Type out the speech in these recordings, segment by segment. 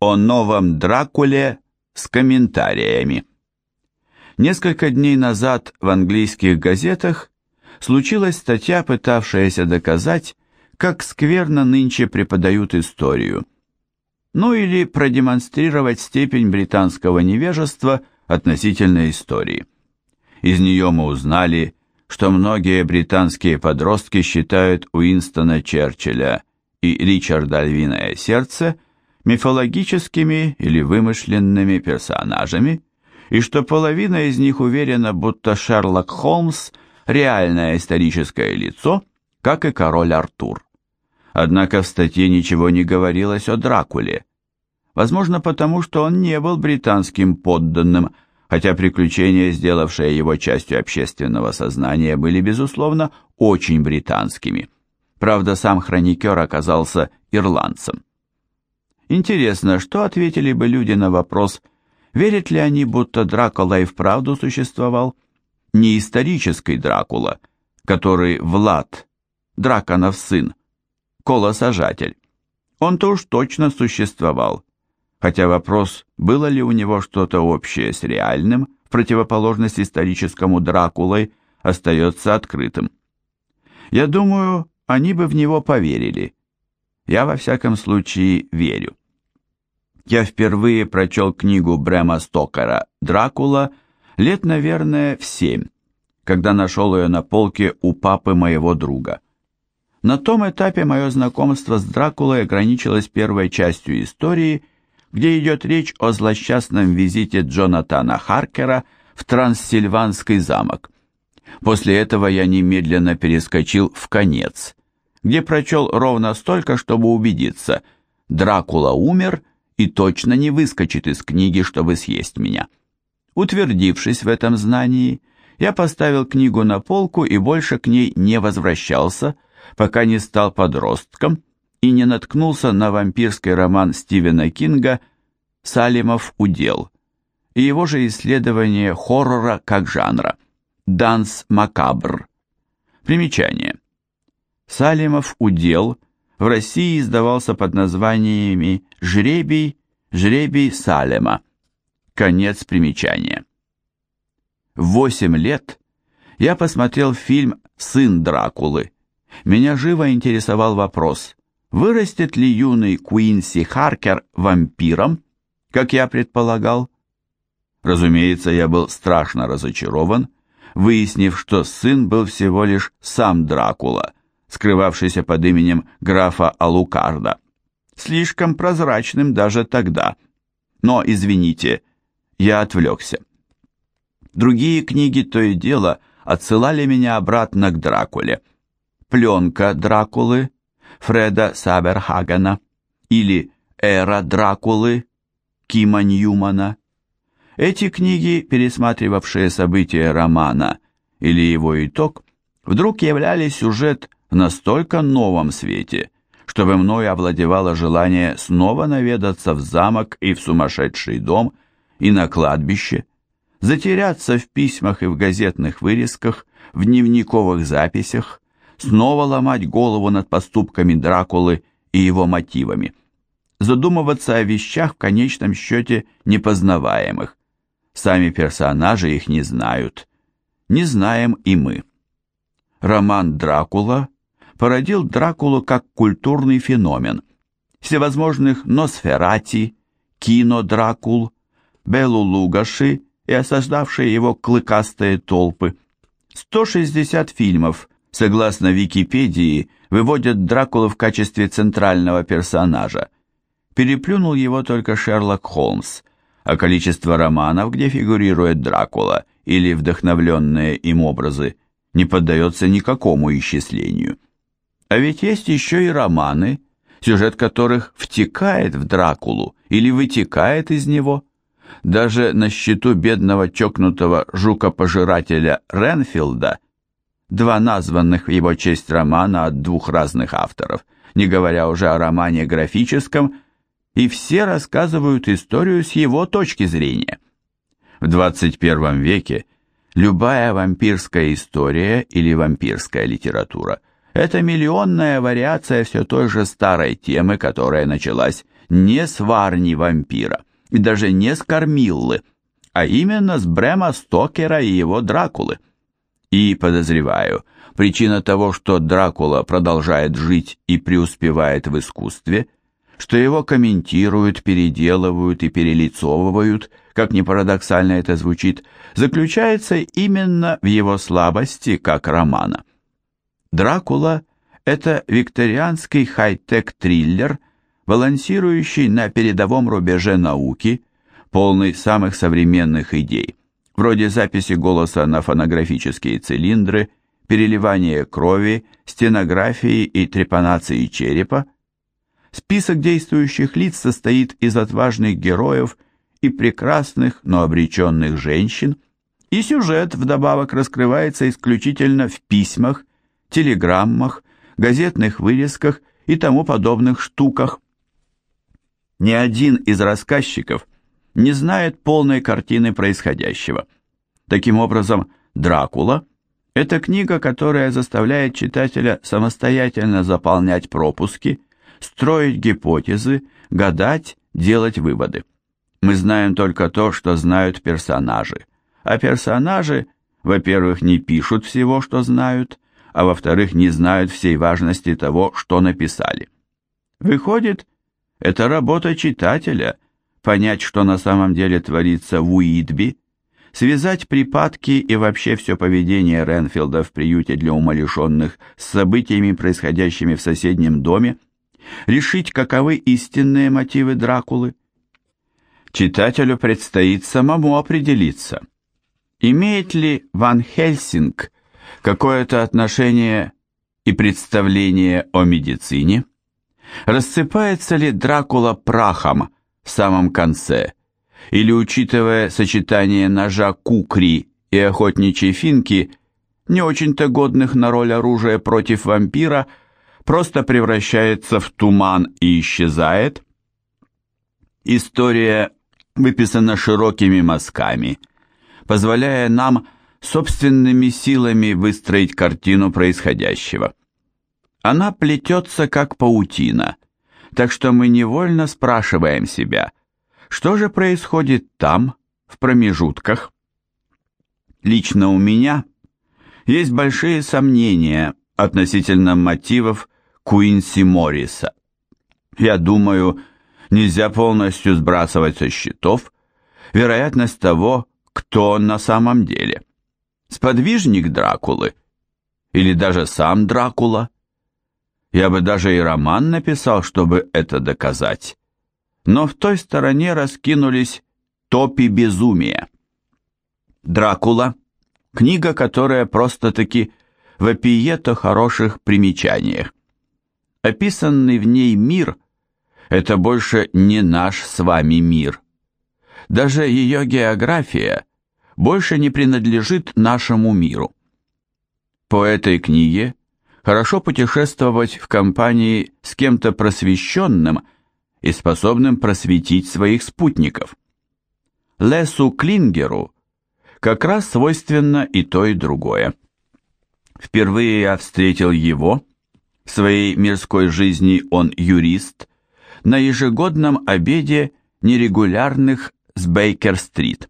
О новом Дракуле с комментариями. Несколько дней назад в английских газетах случилась статья, пытавшаяся доказать, как скверно нынче преподают историю. Ну или продемонстрировать степень британского невежества относительно истории. Из нее мы узнали, что многие британские подростки считают Уинстона Черчилля и Ричарда Львиное Сердце мифологическими или вымышленными персонажами, и что половина из них уверена, будто Шерлок Холмс – реальное историческое лицо, как и король Артур. Однако в статье ничего не говорилось о Дракуле. Возможно, потому что он не был британским подданным, хотя приключения, сделавшие его частью общественного сознания, были, безусловно, очень британскими. Правда, сам хроникер оказался ирландцем. Интересно, что ответили бы люди на вопрос, верят ли они, будто Дракула и вправду существовал? Не исторический Дракула, который Влад, Драконов сын, колосажатель. Он-то уж точно существовал, хотя вопрос, было ли у него что-то общее с реальным, в противоположность историческому Дракулой, остается открытым. Я думаю, они бы в него поверили. Я во всяком случае верю. Я впервые прочел книгу Брэма Стокера «Дракула» лет, наверное, в семь, когда нашел ее на полке у папы моего друга. На том этапе мое знакомство с Дракулой ограничилось первой частью истории – где идет речь о злосчастном визите Джонатана Харкера в Транссильванский замок. После этого я немедленно перескочил в конец, где прочел ровно столько, чтобы убедиться, Дракула умер и точно не выскочит из книги, чтобы съесть меня. Утвердившись в этом знании, я поставил книгу на полку и больше к ней не возвращался, пока не стал подростком и не наткнулся на вампирский роман Стивена Кинга «Салимов удел» и его же исследование хоррора как жанра «Данс макабр». Примечание. Салимов удел в России издавался под названиями «Жребий», «Жребий Салема». Конец примечания. Восемь лет я посмотрел фильм «Сын Дракулы». Меня живо интересовал вопрос, Вырастет ли юный Куинси Харкер вампиром, как я предполагал? Разумеется, я был страшно разочарован, выяснив, что сын был всего лишь сам Дракула, скрывавшийся под именем графа Алукарда. Слишком прозрачным даже тогда. Но, извините, я отвлекся. Другие книги то и дело отсылали меня обратно к Дракуле. Пленка Дракулы Фреда Саберхагена или «Эра Дракулы» Кима Ньюмана. Эти книги, пересматривавшие события романа или его итог, вдруг являли сюжет в настолько новом свете, чтобы мною овладевало желание снова наведаться в замок и в сумасшедший дом, и на кладбище, затеряться в письмах и в газетных вырезках, в дневниковых записях, снова ломать голову над поступками Дракулы и его мотивами, задумываться о вещах в конечном счете непознаваемых. Сами персонажи их не знают. Не знаем и мы. Роман «Дракула» породил Дракулу как культурный феномен. Всевозможных Носферати, кино-Дракул, Белу Лугаши и осаждавшие его клыкастые толпы. 160 фильмов, согласно Википедии, выводят Дракулу в качестве центрального персонажа. Переплюнул его только Шерлок Холмс, а количество романов, где фигурирует Дракула или вдохновленные им образы, не поддается никакому исчислению. А ведь есть еще и романы, сюжет которых втекает в Дракулу или вытекает из него. Даже на счету бедного чокнутого жука-пожирателя Ренфилда – два названных в его честь романа от двух разных авторов, не говоря уже о романе графическом, и все рассказывают историю с его точки зрения. В 21 веке любая вампирская история или вампирская литература – это миллионная вариация все той же старой темы, которая началась не с Варни вампира и даже не с Кормиллы, а именно с Брема Стокера и его Дракулы. И, подозреваю, причина того, что Дракула продолжает жить и преуспевает в искусстве, что его комментируют, переделывают и перелицовывают, как ни парадоксально это звучит, заключается именно в его слабости как романа. Дракула – это викторианский хай-тек триллер, балансирующий на передовом рубеже науки, полный самых современных идей, вроде записи голоса на фонографические цилиндры, переливания крови, стенографии и трепанации черепа. Список действующих лиц состоит из отважных героев и прекрасных, но обреченных женщин, и сюжет вдобавок раскрывается исключительно в письмах, телеграммах, газетных вырезках и тому подобных штуках. Ни один из рассказчиков не знает полной картины происходящего. Таким образом, «Дракула» – это книга, которая заставляет читателя самостоятельно заполнять пропуски, строить гипотезы, гадать, делать выводы. Мы знаем только то, что знают персонажи, а персонажи, во-первых, не пишут всего, что знают, а во-вторых, не знают всей важности того, что написали. Выходит, это работа читателя – понять, что на самом деле творится в Уитби, связать припадки и вообще все поведение Ренфилда в приюте для умалишенных с событиями, происходящими в соседнем доме, решить, каковы истинные мотивы Дракулы. Читателю предстоит самому определиться, имеет ли Ван Хельсинг какое-то отношение и представление о медицине, рассыпается ли Дракула прахом в самом конце, или, учитывая сочетание ножа кукри и охотничьей финки, не очень-то годных на роль оружия против вампира, просто превращается в туман и исчезает. История выписана широкими мазками, позволяя нам собственными силами выстроить картину происходящего. Она плетется как паутина, так что мы невольно спрашиваем себя, что же происходит там, в промежутках? Лично у меня есть большие сомнения относительно мотивов Куинси Морриса. Я думаю, нельзя полностью сбрасывать со счетов вероятность того, кто он на самом деле. Сподвижник Дракулы? Или даже сам Дракула? Я бы даже и роман написал, чтобы это доказать. Но в той стороне раскинулись топи безумия. Дракула – книга, которая просто-таки вопиет о хороших примечаниях. Описанный в ней мир – это больше не наш с вами мир. Даже ее география больше не принадлежит нашему миру. По этой книге хорошо путешествовать в компании с кем-то просвещенным и способным просветить своих спутников. Лесу Клингеру как раз свойственно и то, и другое. Впервые я встретил его, в своей мирской жизни он юрист, на ежегодном обеде нерегулярных с Бейкер-стрит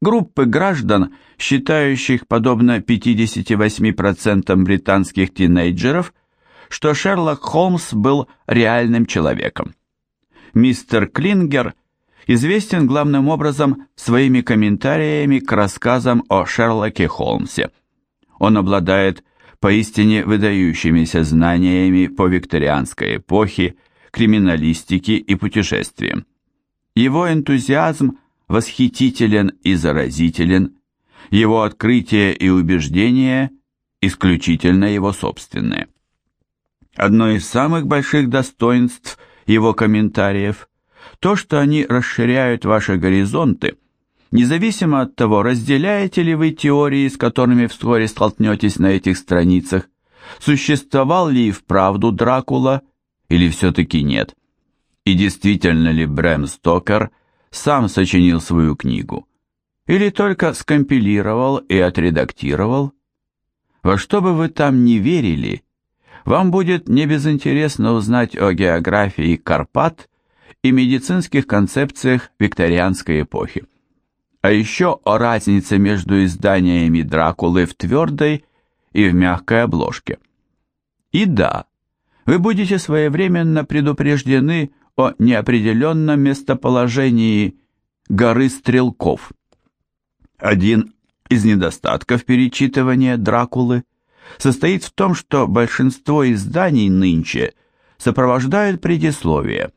группы граждан, считающих, подобно 58% британских тинейджеров, что Шерлок Холмс был реальным человеком. Мистер Клингер известен главным образом своими комментариями к рассказам о Шерлоке Холмсе. Он обладает поистине выдающимися знаниями по викторианской эпохе, криминалистике и путешествиям. Его энтузиазм – восхитителен и заразителен, его открытия и убеждения исключительно его собственные. Одно из самых больших достоинств его комментариев – то, что они расширяют ваши горизонты, независимо от того, разделяете ли вы теории, с которыми вскоре столкнетесь на этих страницах, существовал ли и вправду Дракула, или все-таки нет, и действительно ли Брэм Стокер сам сочинил свою книгу, или только скомпилировал и отредактировал. Во что бы вы там ни верили, вам будет небезынтересно узнать о географии Карпат и медицинских концепциях викторианской эпохи. А еще о разнице между изданиями Дракулы в твердой и в мягкой обложке. И да, вы будете своевременно предупреждены о неопределенном местоположении горы Стрелков. Один из недостатков перечитывания Дракулы состоит в том, что большинство изданий нынче сопровождают предисловие,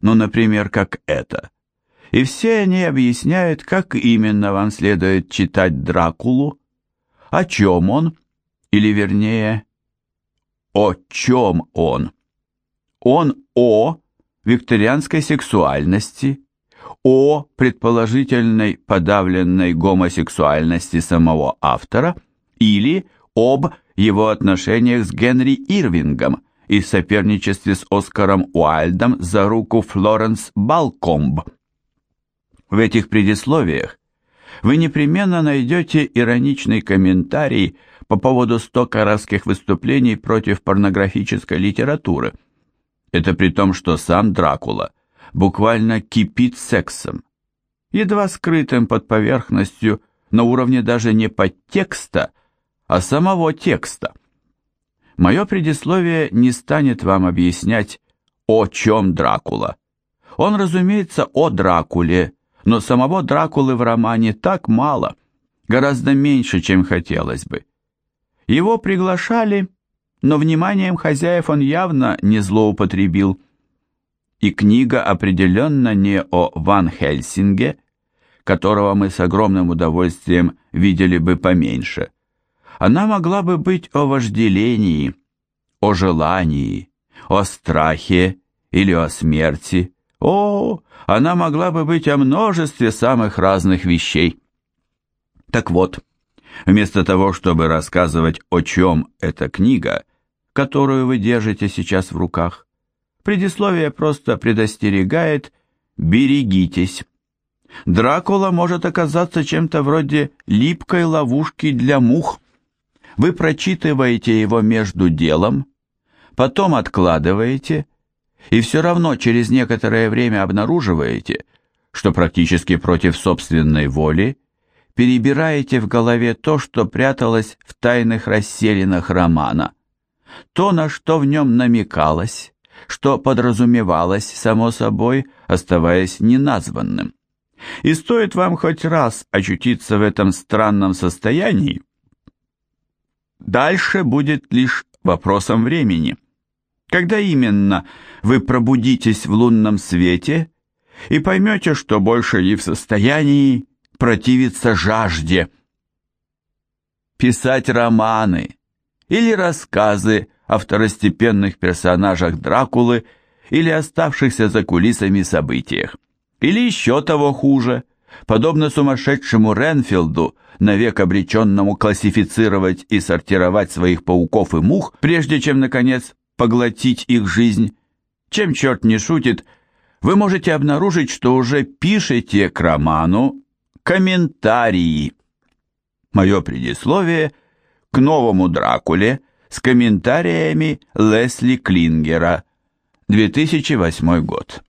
ну, например, как это. И все они объясняют, как именно вам следует читать Дракулу, о чем он, или вернее, о чем он. Он о викторианской сексуальности, о предположительной подавленной гомосексуальности самого автора или об его отношениях с Генри Ирвингом и соперничестве с Оскаром Уайльдом за руку Флоренс Балкомб. В этих предисловиях вы непременно найдете ироничный комментарий по поводу стокаровских выступлений против порнографической литературы. Это при том, что сам Дракула буквально кипит сексом, едва скрытым под поверхностью на уровне даже не подтекста, а самого текста. Мое предисловие не станет вам объяснять, о чем Дракула. Он, разумеется, о Дракуле, но самого Дракулы в романе так мало, гораздо меньше, чем хотелось бы. Его приглашали, но вниманием хозяев он явно не злоупотребил. И книга определенно не о Ван Хельсинге, которого мы с огромным удовольствием видели бы поменьше. Она могла бы быть о вожделении, о желании, о страхе или о смерти. О, она могла бы быть о множестве самых разных вещей. Так вот, вместо того, чтобы рассказывать, о чем эта книга, которую вы держите сейчас в руках, предисловие просто предостерегает «берегитесь». Дракула может оказаться чем-то вроде липкой ловушки для мух. Вы прочитываете его между делом, потом откладываете, и все равно через некоторое время обнаруживаете, что практически против собственной воли перебираете в голове то, что пряталось в тайных расселинах романа, то, на что в нем намекалось, что подразумевалось, само собой, оставаясь неназванным. И стоит вам хоть раз очутиться в этом странном состоянии, дальше будет лишь вопросом времени. Когда именно вы пробудитесь в лунном свете и поймете, что больше не в состоянии противиться жажде. Писать романы или рассказы о второстепенных персонажах Дракулы или оставшихся за кулисами событиях. Или еще того хуже, подобно сумасшедшему Ренфилду, навек обреченному классифицировать и сортировать своих пауков и мух, прежде чем, наконец, поглотить их жизнь. Чем черт не шутит, вы можете обнаружить, что уже пишете к роману комментарии. Мое предисловие к новому Дракуле с комментариями Лесли Клингера, 2008 год.